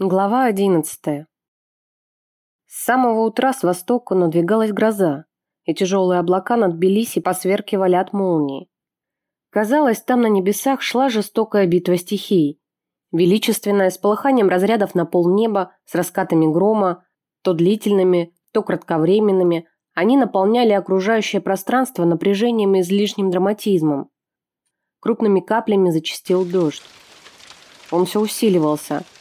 Глава одиннадцатая. С самого утра с востока надвигалась гроза, и тяжелые облака над Тбилиси посверкивали от молнии. Казалось, там на небесах шла жестокая битва стихий. Величественная, с полыханием разрядов на полнеба, с раскатами грома, то длительными, то кратковременными, они наполняли окружающее пространство напряжением и излишним драматизмом. Крупными каплями зачастил дождь. Он все усиливался –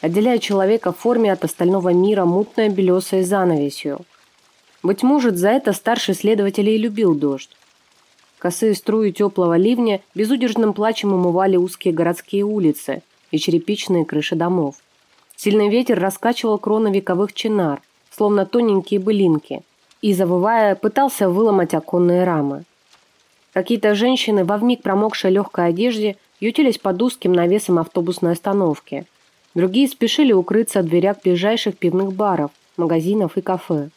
отделяя человека в форме от остального мира мутной белесой занавесью. Быть может, за это старший следователь и любил дождь. Косые струи теплого ливня безудержным плачем умывали узкие городские улицы и черепичные крыши домов. Сильный ветер раскачивал кроны вековых чинар, словно тоненькие былинки, и, завывая, пытался выломать оконные рамы. Какие-то женщины во вмиг промокшей легкой одежде ютились под узким навесом автобусной остановки – Другие спешили укрыться от дверях ближайших пивных баров, магазинов и кафе.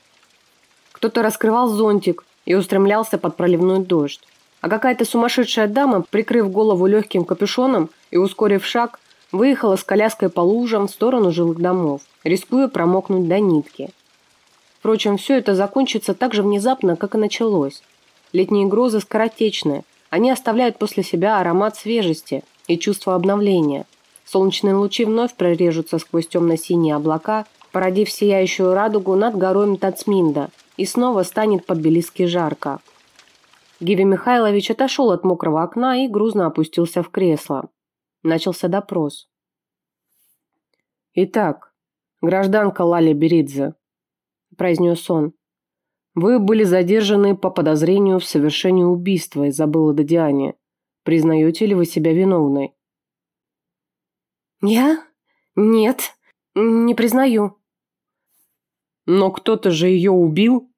Кто-то раскрывал зонтик и устремлялся под проливной дождь. А какая-то сумасшедшая дама, прикрыв голову легким капюшоном и ускорив шаг, выехала с коляской по лужам в сторону жилых домов, рискуя промокнуть до нитки. Впрочем, все это закончится так же внезапно, как и началось. Летние грозы скоротечны, они оставляют после себя аромат свежести и чувство обновления – Солнечные лучи вновь прорежутся сквозь темно-синие облака, породив сияющую радугу над горой Мтацминда, и снова станет под-белиски жарко. Гиви Михайлович отошел от мокрого окна и грузно опустился в кресло. Начался допрос. «Итак, гражданка Лали Беридзе», – произнес он, – «вы были задержаны по подозрению в совершении убийства Изабеллы Додиане. Признаете ли вы себя виновной?» «Я? Нет, не признаю». «Но кто-то же ее убил?»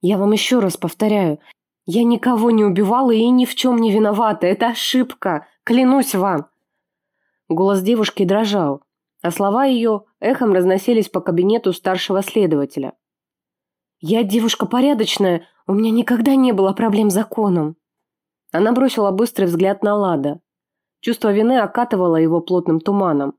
«Я вам еще раз повторяю, я никого не убивала и ни в чем не виновата. Это ошибка, клянусь вам». Голос девушки дрожал, а слова ее эхом разносились по кабинету старшего следователя. «Я девушка порядочная, у меня никогда не было проблем с законом». Она бросила быстрый взгляд на Лада. Чувство вины окатывало его плотным туманом.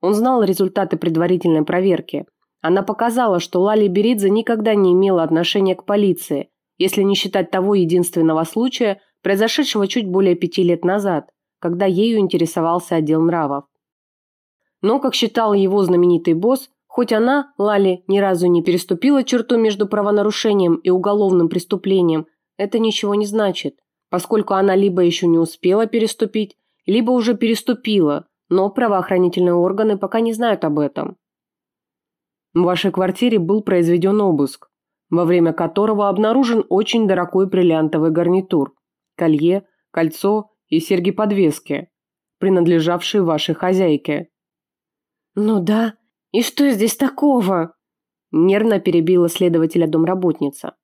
Он знал результаты предварительной проверки. Она показала, что Лали Беридзе никогда не имела отношения к полиции, если не считать того единственного случая, произошедшего чуть более пяти лет назад, когда ею интересовался отдел нравов. Но, как считал его знаменитый босс, хоть она, Лали, ни разу не переступила черту между правонарушением и уголовным преступлением, это ничего не значит, поскольку она либо еще не успела переступить, либо уже переступила, но правоохранительные органы пока не знают об этом. В вашей квартире был произведен обыск, во время которого обнаружен очень дорогой бриллиантовый гарнитур, колье, кольцо и серьги-подвески, принадлежавшие вашей хозяйке. «Ну да, и что здесь такого?» Нервно перебила следователя домработница.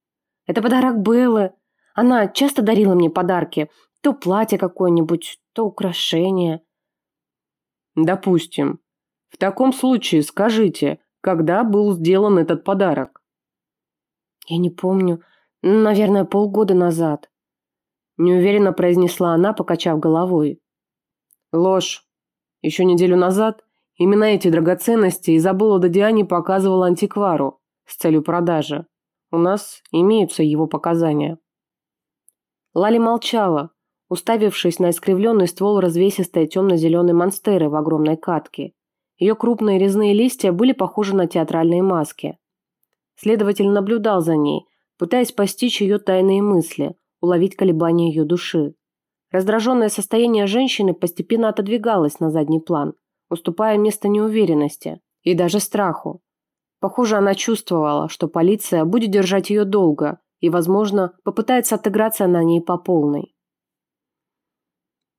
«Это подарок Беллы. Она часто дарила мне подарки, то платье какое-нибудь, то украшение. Допустим. В таком случае скажите, когда был сделан этот подарок? Я не помню. Наверное, полгода назад. Неуверенно произнесла она, покачав головой. Ложь. Еще неделю назад именно эти драгоценности Изабелла Додиани показывала антиквару с целью продажи. У нас имеются его показания. Лали молчала, уставившись на искривленный ствол развесистой темно-зеленой монстеры в огромной катке. Ее крупные резные листья были похожи на театральные маски. Следователь наблюдал за ней, пытаясь постичь ее тайные мысли, уловить колебания ее души. Раздраженное состояние женщины постепенно отодвигалось на задний план, уступая место неуверенности и даже страху. Похоже, она чувствовала, что полиция будет держать ее долго и, возможно, попытается отыграться на ней по полной.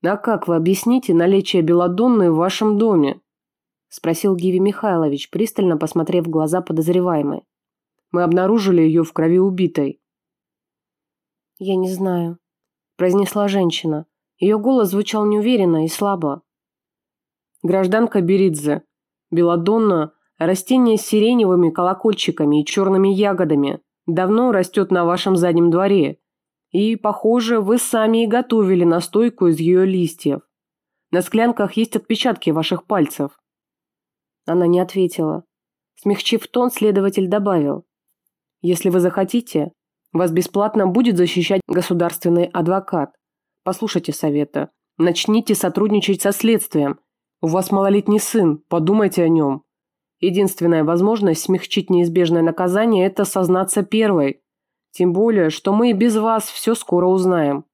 «А как вы объясните наличие белодонны в вашем доме?» – спросил Гиви Михайлович, пристально посмотрев в глаза подозреваемой. «Мы обнаружили ее в крови убитой». «Я не знаю», – произнесла женщина. Ее голос звучал неуверенно и слабо. «Гражданка Беридзе, белодонна – растение с сиреневыми колокольчиками и черными ягодами. Давно растет на вашем заднем дворе и, похоже, вы сами и готовили настойку из ее листьев. На склянках есть отпечатки ваших пальцев. Она не ответила. Смягчив тон, следователь добавил. «Если вы захотите, вас бесплатно будет защищать государственный адвокат. Послушайте совета. Начните сотрудничать со следствием. У вас малолетний сын, подумайте о нем. Единственная возможность смягчить неизбежное наказание – это сознаться первой. Тем более, что мы и без вас все скоро узнаем.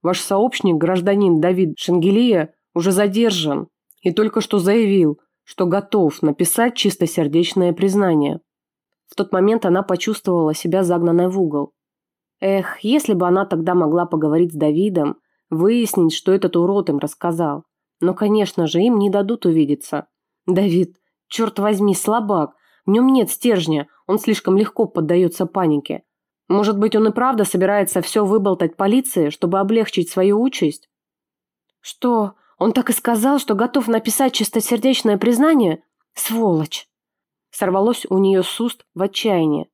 Ваш сообщник, гражданин Давид Шенгелия, уже задержан и только что заявил, что готов написать чистосердечное признание. В тот момент она почувствовала себя загнанной в угол. Эх, если бы она тогда могла поговорить с Давидом, выяснить, что этот урод им рассказал. Но, конечно же, им не дадут увидеться. Давид, черт возьми, слабак. В нем нет стержня, он слишком легко поддается панике. Может быть, он и правда собирается все выболтать полиции, чтобы облегчить свою участь? Что, он так и сказал, что готов написать чистосердечное признание? Сволочь! Сорвалось у нее с уст в отчаянии.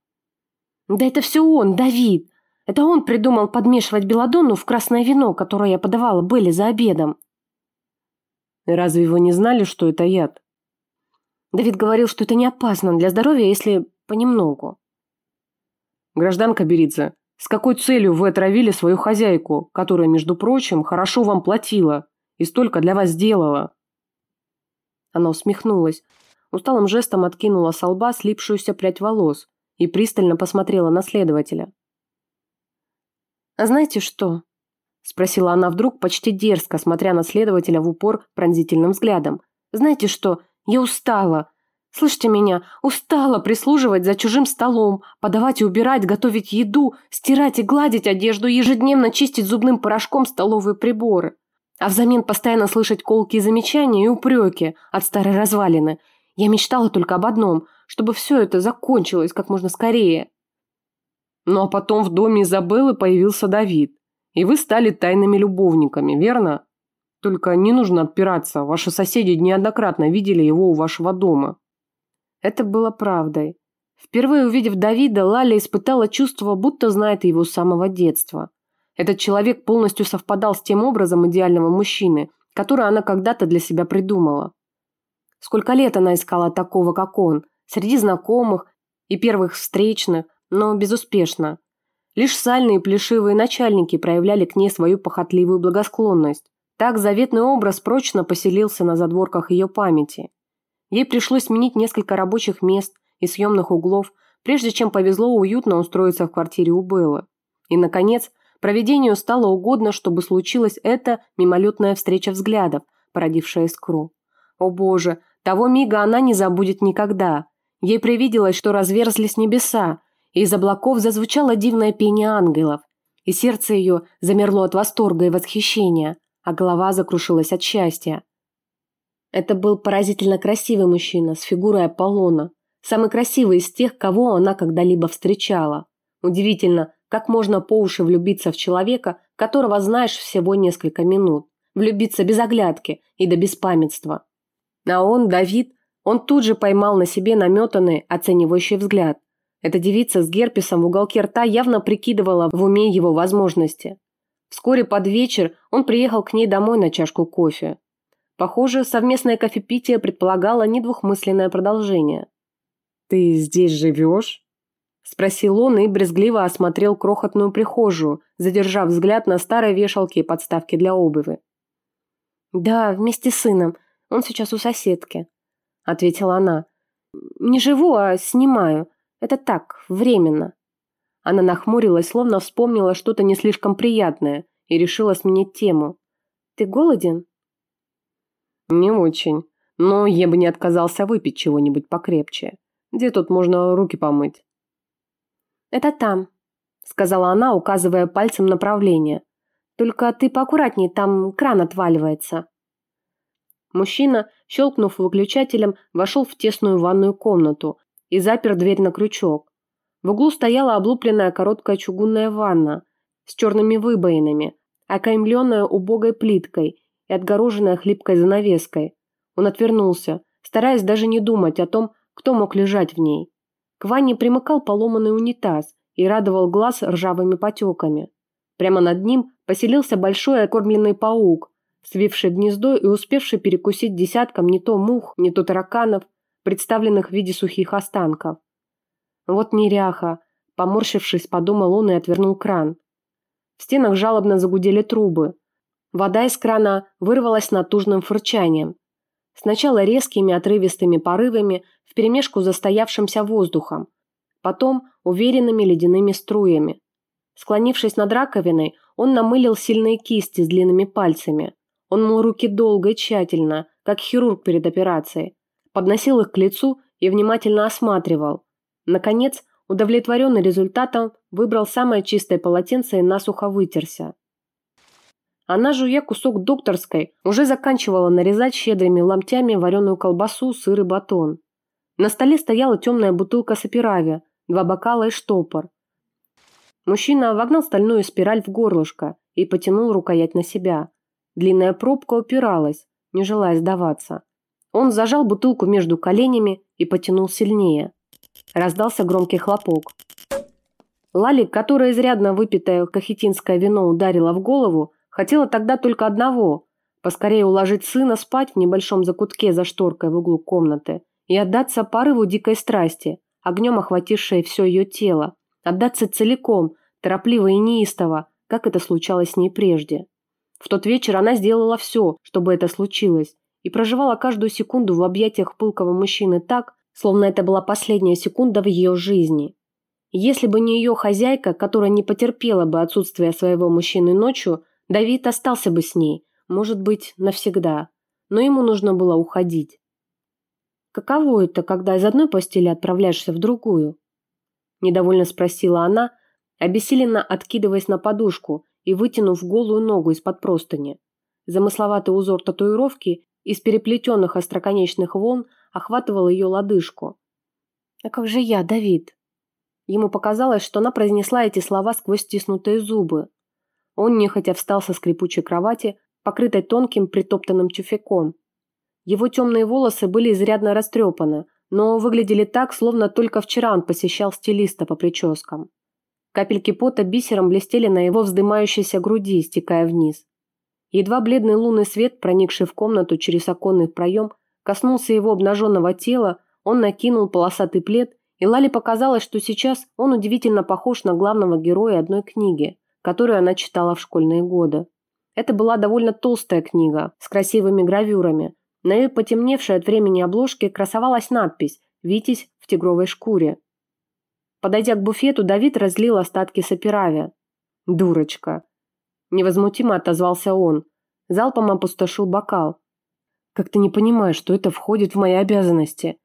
Да это все он, Давид! Это он придумал подмешивать белладонну в красное вино, которое я подавала Белли за обедом. Разве вы не знали, что это яд? Давид говорил, что это не опасно для здоровья, если понемногу. Гражданка Беридзе, с какой целью вы отравили свою хозяйку, которая, между прочим, хорошо вам платила и столько для вас сделала? Она усмехнулась, усталым жестом откинула с лба слипшуюся прядь волос и пристально посмотрела на следователя. «А знаете что?» – спросила она вдруг почти дерзко, смотря на следователя в упор пронзительным взглядом. «Знаете что? Я устала. Слышите меня? Устала прислуживать за чужим столом, подавать и убирать, готовить еду, стирать и гладить одежду, ежедневно чистить зубным порошком столовые приборы. А взамен постоянно слышать колки и замечания и упреки от старой развалины. Я мечтала только об одном, чтобы все это закончилось как можно скорее. Ну а потом в доме Изабеллы появился Давид. И вы стали тайными любовниками, верно? Только не нужно отпираться, ваши соседи неоднократно видели его у вашего дома. Это было правдой. Впервые увидев Давида, Лаля испытала чувство, будто знает его с самого детства. Этот человек полностью совпадал с тем образом идеального мужчины, который она когда-то для себя придумала. Сколько лет она искала такого, как он, среди знакомых и первых встречных, но безуспешно. Лишь сальные плешивые начальники проявляли к ней свою похотливую благосклонность. Так заветный образ прочно поселился на задворках ее памяти. Ей пришлось сменить несколько рабочих мест и съемных углов, прежде чем повезло уютно устроиться в квартире у Беллы. И, наконец, проведению стало угодно, чтобы случилась эта мимолетная встреча взглядов, породившая искру. О боже, того мига она не забудет никогда. Ей привиделось, что разверзлись небеса, и из облаков зазвучало дивное пение ангелов, и сердце ее замерло от восторга и восхищения, а голова закрушилась от счастья. Это был поразительно красивый мужчина с фигурой Аполлона, самый красивый из тех, кого она когда-либо встречала. Удивительно, как можно по уши влюбиться в человека, которого знаешь всего несколько минут. Влюбиться без оглядки и до беспамятства. А он, Давид, он тут же поймал на себе наметанный, оценивающий взгляд. Эта девица с герпесом в уголке рта явно прикидывала в уме его возможности. Вскоре под вечер он приехал к ней домой на чашку кофе. Похоже, совместное кофепитие предполагало недвухмысленное продолжение. «Ты здесь живешь?» Спросил он и брезгливо осмотрел крохотную прихожую, задержав взгляд на старой вешалке и подставке для обуви. «Да, вместе с сыном. Он сейчас у соседки», — ответила она. «Не живу, а снимаю. Это так, временно». Она нахмурилась, словно вспомнила что-то не слишком приятное и решила сменить тему. «Ты голоден?» «Не очень. Но я бы не отказался выпить чего-нибудь покрепче. Где тут можно руки помыть?» «Это там», — сказала она, указывая пальцем направление. «Только ты поаккуратней, там кран отваливается». Мужчина, щелкнув выключателем, вошел в тесную ванную комнату, и запер дверь на крючок. В углу стояла облупленная короткая чугунная ванна с черными выбоинами, окаймленная убогой плиткой и отгороженная хлипкой занавеской. Он отвернулся, стараясь даже не думать о том, кто мог лежать в ней. К ванне примыкал поломанный унитаз и радовал глаз ржавыми потеками. Прямо над ним поселился большой окормленный паук, свивший гнездо и успевший перекусить десятком не то мух, не то тараканов, представленных в виде сухих останков. Вот неряха, поморщившись, подумал он и отвернул кран. В стенах жалобно загудели трубы. Вода из крана вырвалась натужным фырчанием. Сначала резкими отрывистыми порывами вперемешку застоявшимся воздухом, потом уверенными ледяными струями. Склонившись над раковиной, он намылил сильные кисти с длинными пальцами. Он мыл руки долго и тщательно, как хирург перед операцией. Подносил их к лицу и внимательно осматривал. Наконец, удовлетворенный результатом, выбрал самое чистое полотенце и насухо вытерся. Она, жуя кусок докторской, уже заканчивала нарезать щедрыми ломтями вареную колбасу, сыр и батон. На столе стояла темная бутылка сапирави, два бокала и штопор. Мужчина вогнал стальную спираль в горлышко и потянул рукоять на себя. Длинная пробка упиралась, не желая сдаваться. Он зажал бутылку между коленями и потянул сильнее. Раздался громкий хлопок. Лали, которая изрядно выпитое кахетинское вино ударила в голову, хотела тогда только одного – поскорее уложить сына спать в небольшом закутке за шторкой в углу комнаты и отдаться порыву дикой страсти, огнем охватившее все ее тело, отдаться целиком, торопливо и неистово, как это случалось с ней прежде. В тот вечер она сделала все, чтобы это случилось, и проживала каждую секунду в объятиях пылкого мужчины так, словно это была последняя секунда в ее жизни. Если бы не ее хозяйка, которая не потерпела бы отсутствие своего мужчины ночью, Давид остался бы с ней, может быть, навсегда. Но ему нужно было уходить. Каково это, когда из одной постели отправляешься в другую? Недовольно спросила она, обессиленно откидываясь на подушку и вытянув голую ногу из-под простыни. Замысловатый узор татуировки из переплетенных остроконечных волн охватывал ее лодыжку. «А как же я, Давид?» Ему показалось, что она произнесла эти слова сквозь стиснутые зубы. Он нехотя встал со скрипучей кровати, покрытой тонким притоптанным тюфяком, его темные волосы были изрядно растрепаны, но выглядели так, словно только вчера он посещал стилиста по прическам. Капельки пота бисером блестели на его вздымающейся груди, стекая вниз. Едва бледный лунный свет, проникший в комнату через оконный проем, коснулся его обнаженного тела, он накинул полосатый плед, и Лали показалось, что сейчас он удивительно похож на главного героя одной книги, которую она читала в школьные годы. Это была довольно толстая книга с красивыми гравюрами, на ее потемневшей от времени обложке красовалась надпись «Витязь в тигровой шкуре». Подойдя к буфету, Давид разлил остатки сапирави. «Дурочка!» Невозмутимо отозвался он. Залпом опустошил бокал. «Как ты не понимаешь, что это входит в мои обязанности?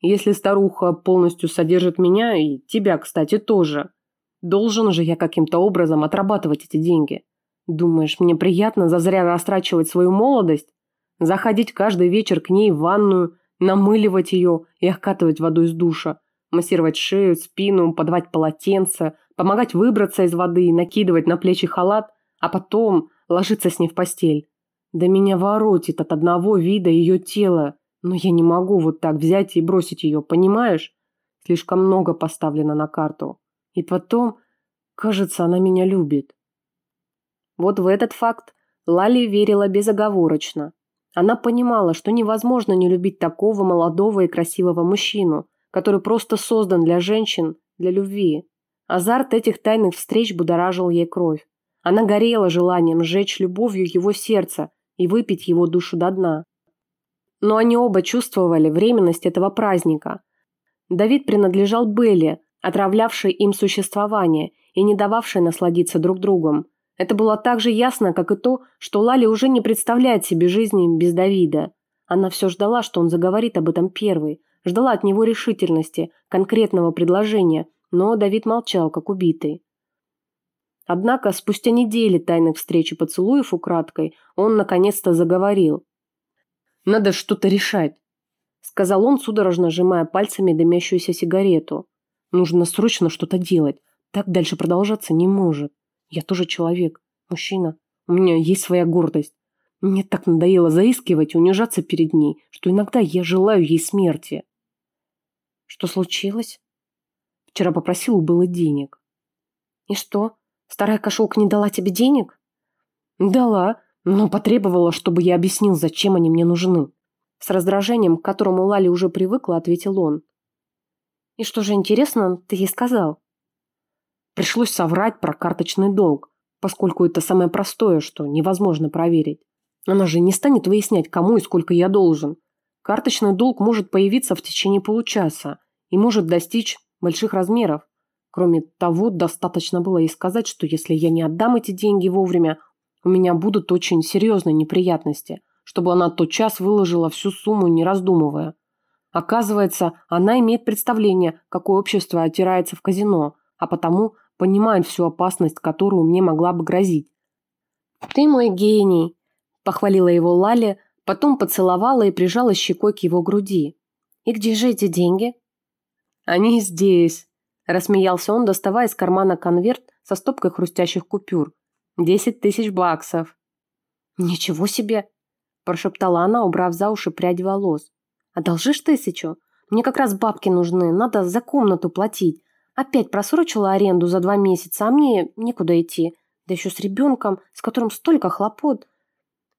Если старуха полностью содержит меня, и тебя, кстати, тоже, должен же я каким-то образом отрабатывать эти деньги. Думаешь, мне приятно зазря растрачивать свою молодость? Заходить каждый вечер к ней в ванную, намыливать ее и окатывать водой из душа, массировать шею, спину, подавать полотенце, помогать выбраться из воды, накидывать на плечи халат, а потом ложиться с ней в постель. Да меня воротит от одного вида ее тела, но я не могу вот так взять и бросить ее, понимаешь? Слишком много поставлено на карту. И потом, кажется, она меня любит. Вот в этот факт Лали верила безоговорочно. Она понимала, что невозможно не любить такого молодого и красивого мужчину, который просто создан для женщин, для любви. Азарт этих тайных встреч будоражил ей кровь. Она горела желанием сжечь любовью его сердце и выпить его душу до дна. Но они оба чувствовали временность этого праздника. Давид принадлежал Белле, отравлявшей им существование и не дававшей насладиться друг другом. Это было так же ясно, как и то, что Лали уже не представляет себе жизни без Давида. Она все ждала, что он заговорит об этом первый, ждала от него решительности, конкретного предложения, но Давид молчал, как убитый. Однако спустя недели тайных встреч и поцелуев украдкой он наконец-то заговорил. «Надо что-то решать», — сказал он, судорожно сжимая пальцами дымящуюся сигарету. «Нужно срочно что-то делать. Так дальше продолжаться не может». Я тоже человек, мужчина. У меня есть своя гордость. Мне так надоело заискивать и унижаться перед ней, что иногда я желаю ей смерти. Что случилось? Вчера попросил у было денег. И что? Старая кошелка не дала тебе денег? Дала, но потребовала, чтобы я объяснил, зачем они мне нужны. С раздражением, к которому Лали уже привыкла, ответил он. «И что же интересно, ты ей сказал?» Пришлось соврать про карточный долг, поскольку это самое простое, что невозможно проверить. Она же не станет выяснять, кому и сколько я должен. Карточный долг может появиться в течение получаса и может достичь больших размеров. Кроме того, достаточно было ей сказать, что если я не отдам эти деньги вовремя, у меня будут очень серьезные неприятности, чтобы она тот час выложила всю сумму, не раздумывая. Оказывается, она имеет представление, какое общество отирается в казино, а потому понимает всю опасность, которую мне могла бы грозить. «Ты мой гений!» – похвалила его Лали, потом поцеловала и прижала щекой к его груди. «И где же эти деньги?» «Они здесь», – рассмеялся он, доставая из кармана конверт со стопкой хрустящих купюр. «Десять тысяч баксов». «Ничего себе!» – прошептала она, убрав за уши прядь волос. «Одолжишь тысячу? Мне как раз бабки нужны, надо за комнату платить. Опять просрочила аренду за два месяца, а мне некуда идти. Да еще с ребенком, с которым столько хлопот».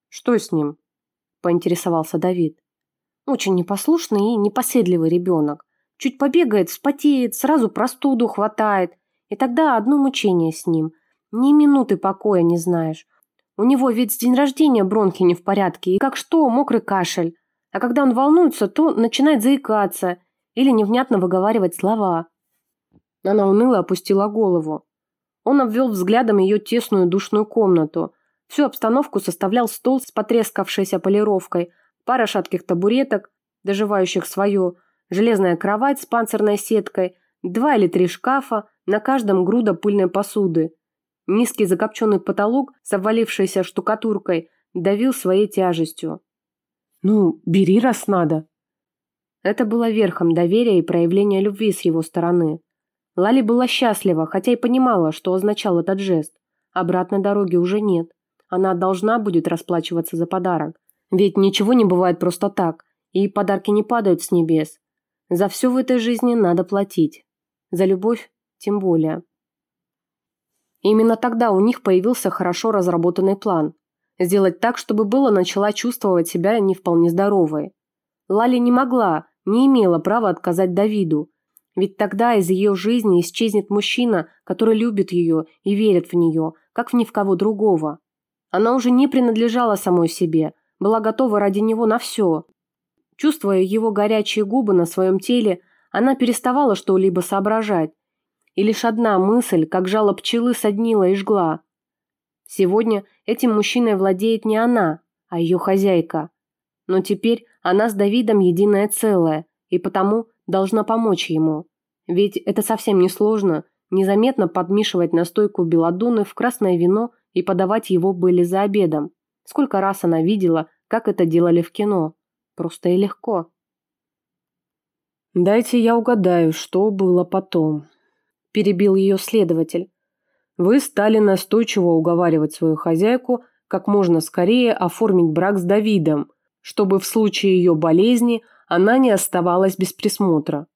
«Что с ним?» – поинтересовался Давид. «Очень непослушный и непоседливый ребенок. Чуть побегает, вспотеет, сразу простуду хватает. И тогда одно мучение с ним. Ни минуты покоя не знаешь. У него ведь с день рождения бронхи не в порядке, и как что, мокрый кашель. А когда он волнуется, то начинает заикаться или невнятно выговаривать слова. Она уныло опустила голову. Он обвел взглядом ее тесную душную комнату. Всю обстановку составлял стол с потрескавшейся полировкой, пара шатких табуреток, доживающих свое, железная кровать с панцирной сеткой, два или три шкафа, на каждом груда пыльной посуды. Низкий закопченный потолок с обвалившейся штукатуркой давил своей тяжестью. «Ну, бери, раз надо». Это было верхом доверия и проявления любви с его стороны. Лали была счастлива, хотя и понимала, что означал этот жест. Обратной дороги уже нет. Она должна будет расплачиваться за подарок. Ведь ничего не бывает просто так, и подарки не падают с небес. За все в этой жизни надо платить. За любовь тем более. именно тогда у них появился хорошо разработанный план. Сделать так, чтобы Белла начала чувствовать себя не вполне здоровой. Лали не могла, не имела права отказать Давиду. Ведь тогда из ее жизни исчезнет мужчина, который любит ее и верит в нее, как в ни в кого другого. Она уже не принадлежала самой себе, была готова ради него на все. Чувствуя его горячие губы на своем теле, она переставала что-либо соображать. И лишь одна мысль, как жало пчелы, соднила и жгла. Сегодня этим мужчиной владеет не она, а ее хозяйка. Но теперь она с Давидом единое целое, и потому должна помочь ему. Ведь это совсем не сложно, незаметно подмешивать настойку белодуны в красное вино и подавать его были за обедом. Сколько раз она видела, как это делали в кино. Просто и легко. «Дайте я угадаю, что было потом», – перебил ее следователь. «Вы стали настойчиво уговаривать свою хозяйку как можно скорее оформить брак с Давидом, чтобы в случае ее болезни она не оставалась без присмотра.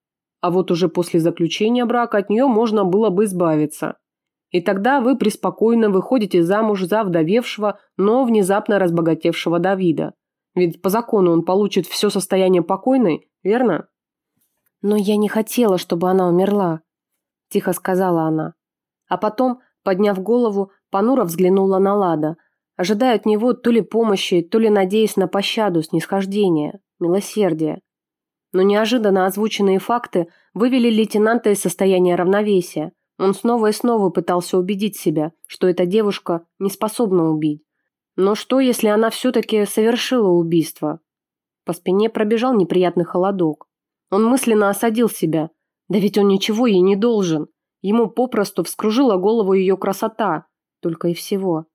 А вот уже после заключения брака от нее можно было бы избавиться. И тогда вы преспокойно выходите замуж за вдовевшего, но внезапно разбогатевшего Давида. Ведь по закону он получит все состояние покойной, верно? Но я не хотела, чтобы она умерла, тихо сказала она. А потом, подняв голову, понуро взглянула на Лада, ожидая от него то ли помощи, то ли надеясь на пощаду, снисхождение, милосердие. Но неожиданно озвученные факты вывели лейтенанта из состояния равновесия. Он снова и снова пытался убедить себя, что эта девушка не способна убить. Но что, если она все-таки совершила убийство? По спине пробежал неприятный холодок. Он мысленно осадил себя. Да ведь он ничего ей не должен. Ему попросту вскружила голову ее красота. Только и всего.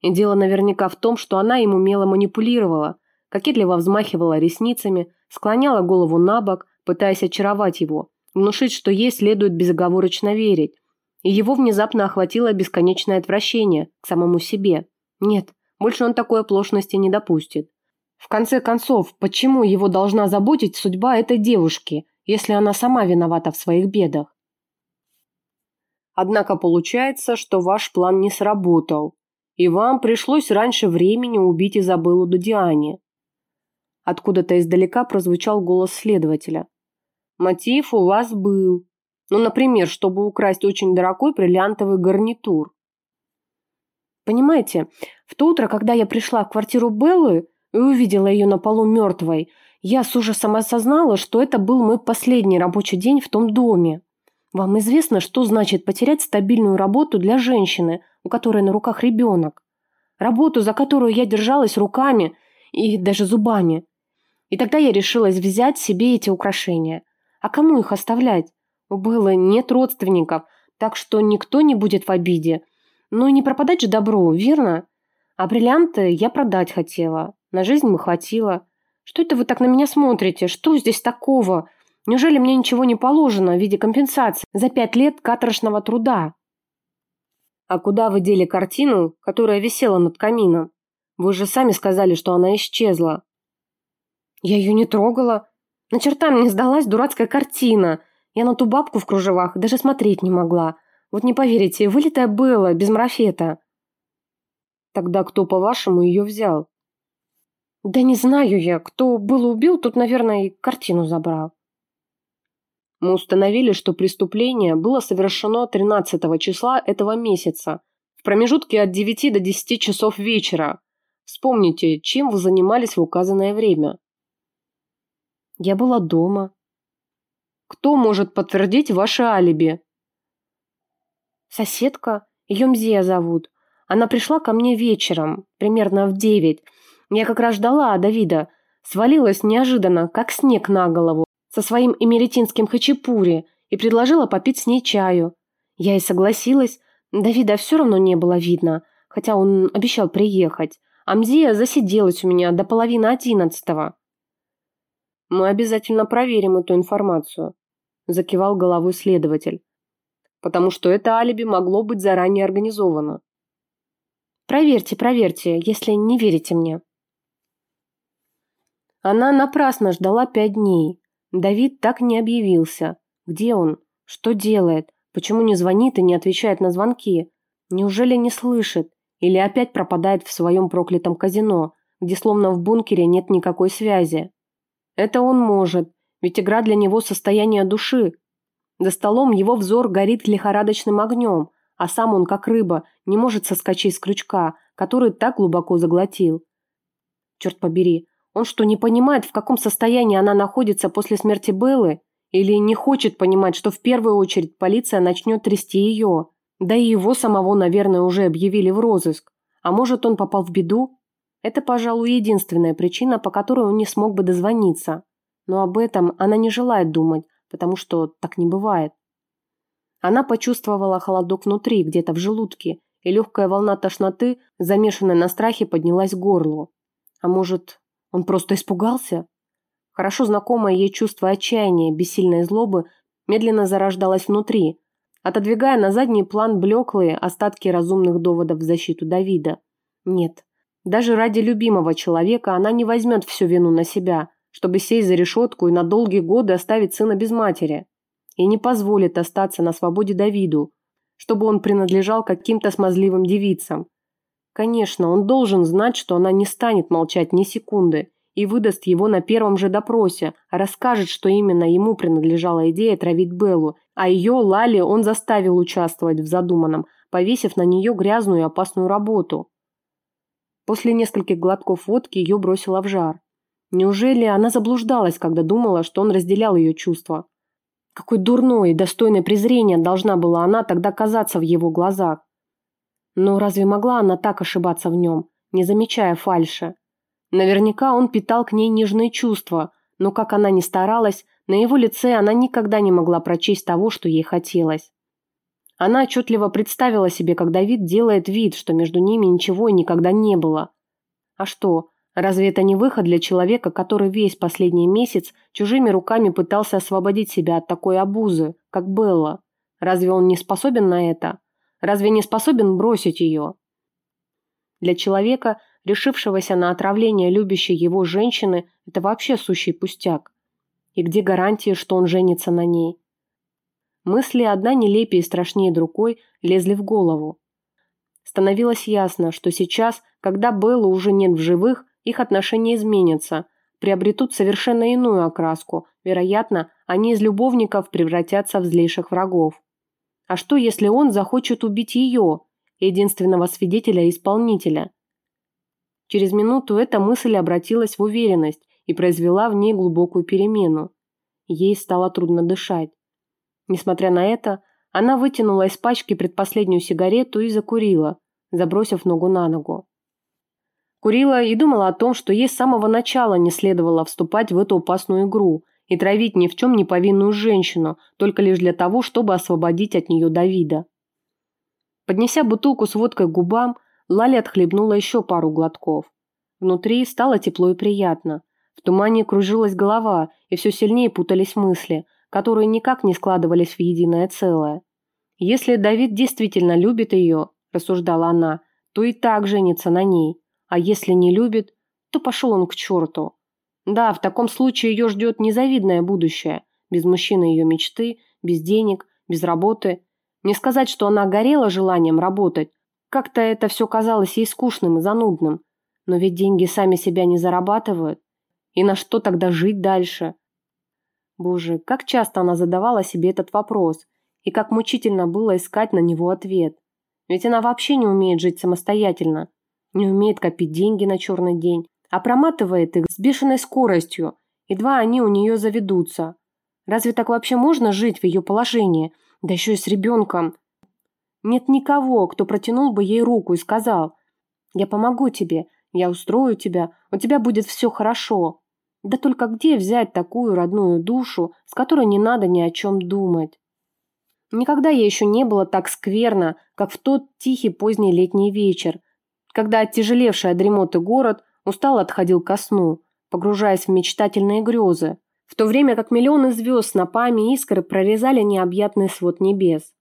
И дело наверняка в том, что она ему умело манипулировала, кокетливо взмахивала ресницами, склоняла голову на бок, пытаясь очаровать его, внушить, что ей следует безоговорочно верить. И его внезапно охватило бесконечное отвращение к самому себе. Нет, больше он такой оплошности не допустит. В конце концов, почему его должна заботить судьба этой девушки, если она сама виновата в своих бедах? Однако получается, что ваш план не сработал, и вам пришлось раньше времени убить Изабеллу Дудиане. Откуда-то издалека прозвучал голос следователя. Мотив у вас был. Ну, например, чтобы украсть очень дорогой бриллиантовый гарнитур. Понимаете, в то утро, когда я пришла в квартиру Беллы и увидела ее на полу мертвой, я с ужасом осознала, что это был мой последний рабочий день в том доме. Вам известно, что значит потерять стабильную работу для женщины, у которой на руках ребенок? Работу, за которую я держалась руками и даже зубами. И тогда я решилась взять себе эти украшения. А кому их оставлять? У Беллы нет родственников, так что никто не будет в обиде. Ну и не пропадать же добру, верно? А бриллианты я продать хотела. На жизнь мы хватило. Что это вы так на меня смотрите? Что здесь такого? Неужели мне ничего не положено в виде компенсации за пять лет каторжного труда? А куда вы дели картину, которая висела над камином? Вы же сами сказали, что она исчезла. Я ее не трогала. На черта мне сдалась дурацкая картина. Я на ту бабку в кружевах даже смотреть не могла. Вот не поверите, вылитая была, без марафета. Тогда кто, по-вашему, ее взял? Да не знаю я. Кто был убил, тут, наверное, и картину забрал. Мы установили, что преступление было совершено 13 числа этого месяца, в промежутке от 9 до 10 часов вечера. Вспомните, чем вы занимались в указанное время. Я была дома. Кто может подтвердить ваше алиби? Соседка, ее Мзия зовут. Она пришла ко мне вечером, примерно в девять. Я как раз ждала Давида. Свалилась неожиданно, как снег на голову со своим эмеретинским хачапури и предложила попить с ней чаю. Я и согласилась. Давида все равно не было видно, хотя он обещал приехать. Амзия засиделась у меня до половины одиннадцатого. «Мы обязательно проверим эту информацию», – закивал головой следователь. «Потому что это алиби могло быть заранее организовано». «Проверьте, проверьте, если не верите мне». Она напрасно ждала пять дней. Давид так не объявился. Где он? Что делает? Почему не звонит и не отвечает на звонки? Неужели не слышит? Или опять пропадает в своем проклятом казино, где словно в бункере нет никакой связи? Это он может, ведь игра для него состояние души. За столом его взор горит лихорадочным огнем, а сам он, как рыба, не может соскочить с крючка, который так глубоко заглотил. Черт побери, он что, не понимает, в каком состоянии она находится после смерти Беллы? Или не хочет понимать, что в первую очередь полиция начнет трясти ее? Да и его самого, наверное, уже объявили в розыск. А может, он попал в беду? Это, пожалуй, единственная причина, по которой он не смог бы дозвониться. Но об этом она не желает думать, потому что так не бывает. Она почувствовала холодок внутри, где-то в желудке, и легкая волна тошноты, замешанная на страхе, поднялась к горлу. А может, он просто испугался? Хорошо знакомое ей чувство отчаяния, бессильной злобы медленно зарождалось внутри, отодвигая на задний план блеклые остатки разумных доводов в защиту Давида. Нет, даже ради любимого человека она не возьмет всю вину на себя, чтобы сесть за решетку и на долгие годы оставить сына без матери. И не позволит остаться на свободе Давиду, чтобы он принадлежал каким-то смазливым девицам, Конечно, он должен знать, что она не станет молчать ни секунды и выдаст его на первом же допросе, расскажет, что именно ему принадлежала идея травить Беллу, а ее, Лали, он заставил участвовать в задуманном, повесив на нее грязную и опасную работу. После нескольких глотков водки ее бросило в жар. Неужели она заблуждалась, когда думала, что он разделял ее чувства? Какой дурной и достойной презрения должна была она тогда казаться в его глазах? Но разве могла она так ошибаться в нем, не замечая фальши? Наверняка он питал к ней нежные чувства, но как она ни старалась, на его лице она никогда не могла прочесть того, что ей хотелось. Она отчетливо представила себе, как Давид делает вид, что между ними ничего и никогда не было. А что, разве это не выход для человека, который весь последний месяц чужими руками пытался освободить себя от такой обузы, как Белла? Разве он не способен на это? Разве не способен бросить ее? Для человека, решившегося на отравление любящей его женщины, это вообще сущий пустяк. И где гарантия, что он женится на ней? Мысли одна нелепее и страшнее другой лезли в голову. Становилось ясно, что сейчас, когда Белла уже нет в живых, их отношения изменятся, приобретут совершенно иную окраску. Вероятно, они из любовников превратятся в злейших врагов. А что, если он захочет убить ее, единственного свидетеля и исполнителя? Через минуту эта мысль обратилась в уверенность и произвела в ней глубокую перемену. Ей стало трудно дышать. Несмотря на это, она вытянула из пачки предпоследнюю сигарету и закурила, забросив ногу на ногу. Курила и думала о том, что ей с самого начала не следовало вступать в эту опасную игру и травить ни в чем не повинную женщину, только лишь для того, чтобы освободить от нее Давида. Поднеся бутылку с водкой к губам, Лали отхлебнула еще пару глотков. Внутри стало тепло и приятно. В тумане кружилась голова, и все сильнее путались мысли, которые никак не складывались в единое целое. «Если Давид действительно любит ее», – рассуждала она, – «то и так женится на ней. А если не любит, то пошел он к черту. Да, в таком случае ее ждет незавидное будущее. Без мужчины ее мечты, без денег, без работы. Не сказать, что она горела желанием работать. Как-то это все казалось ей скучным и занудным. Но ведь деньги сами себя не зарабатывают. И на что тогда жить дальше? Боже, как часто она задавала себе этот вопрос, и как мучительно было искать на него ответ. Ведь она вообще не умеет жить самостоятельно не умеет копить деньги на черный день, а проматывает их с бешеной скоростью, едва они у нее заведутся. Разве так вообще можно жить в ее положении, да еще и с ребенком? Нет никого, кто протянул бы ей руку и сказал «Я помогу тебе, я устрою тебя, у тебя будет все хорошо». Да только где взять такую родную душу, с которой не надо ни о чем думать? Никогда ей еще не было так скверно, как в тот тихий поздний летний вечер, когда оттяжелевший от дремоты город устал отходил ко сну, погружаясь в мечтательные грезы, в то время как миллионы звезд снопами искры прорезали необъятный свод небес.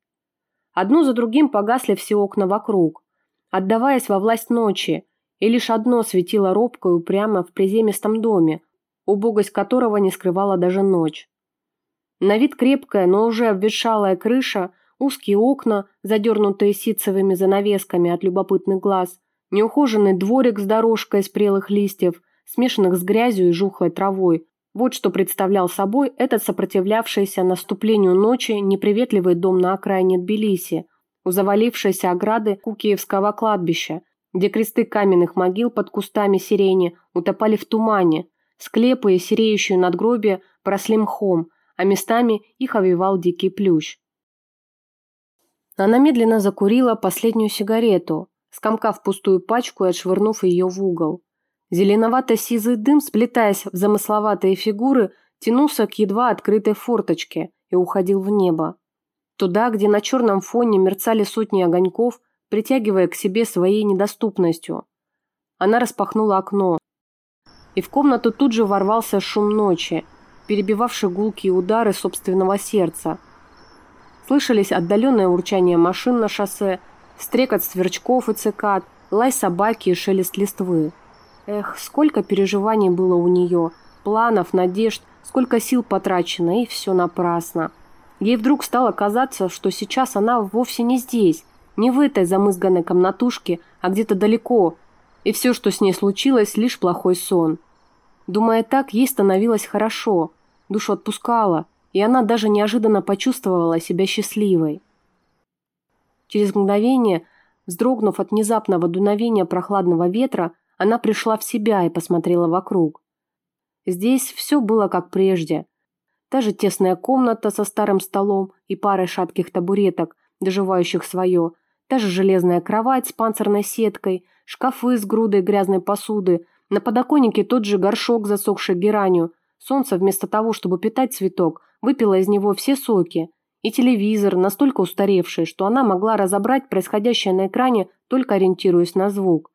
Одну за другим погасли все окна вокруг, отдаваясь во власть ночи, и лишь одно светило робко и упрямо в приземистом доме, убогость которого не скрывала даже ночь. На вид крепкая, но уже обветшалая крыша, узкие окна, задернутые ситцевыми занавесками от любопытных глаз, Неухоженный дворик с дорожкой из прелых листьев, смешанных с грязью и жухлой травой. Вот что представлял собой этот сопротивлявшийся наступлению ночи неприветливый дом на окраине Тбилиси, у завалившейся ограды Кукиевского кладбища, где кресты каменных могил под кустами сирени утопали в тумане, склепы и сереющие надгробия поросли мхом, а местами их овивал дикий плющ. Она медленно закурила последнюю сигарету, скомкав пустую пачку и отшвырнув ее в угол. Зеленовато-сизый дым, сплетаясь в замысловатые фигуры, тянулся к едва открытой форточке и уходил в небо. Туда, где на черном фоне мерцали сотни огоньков, притягивая к себе своей недоступностью. Она распахнула окно, и в комнату тут же ворвался шум ночи, перебивавший гулкие удары собственного сердца. Слышались отдаленное урчание машин на шоссе, стрекот сверчков и цикад, лай собаки и шелест листвы. Эх, сколько переживаний было у нее, планов, надежд, сколько сил потрачено, и все напрасно. Ей вдруг стало казаться, что сейчас она вовсе не здесь, не в этой замызганной комнатушке, а где-то далеко, и все, что с ней случилось, лишь плохой сон. Думая так, ей становилось хорошо, душу отпускала, и она даже неожиданно почувствовала себя счастливой. Через мгновение, вздрогнув от внезапного дуновения прохладного ветра, она пришла в себя и посмотрела вокруг. Здесь все было как прежде. Та же тесная комната со старым столом и парой шатких табуреток, доживающих свое, та же железная кровать с панцирной сеткой, шкафы с грудой грязной посуды, на подоконнике тот же горшок, засохший геранью. Солнце, вместо того, чтобы питать цветок, выпило из него все соки – и телевизор, настолько устаревший, что она могла разобрать происходящее на экране, только ориентируясь на звук.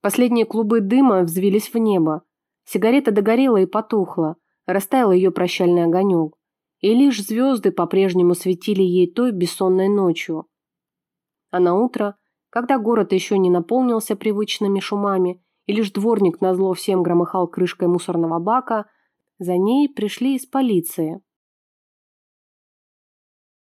Последние клубы дыма взвились в небо. Сигарета догорела и потухла, растаял ее прощальный огонек. И лишь звезды по-прежнему светили ей той бессонной ночью. А на утро, когда город еще не наполнился привычными шумами, и лишь дворник назло всем громыхал крышкой мусорного бака, за ней пришли из полиции.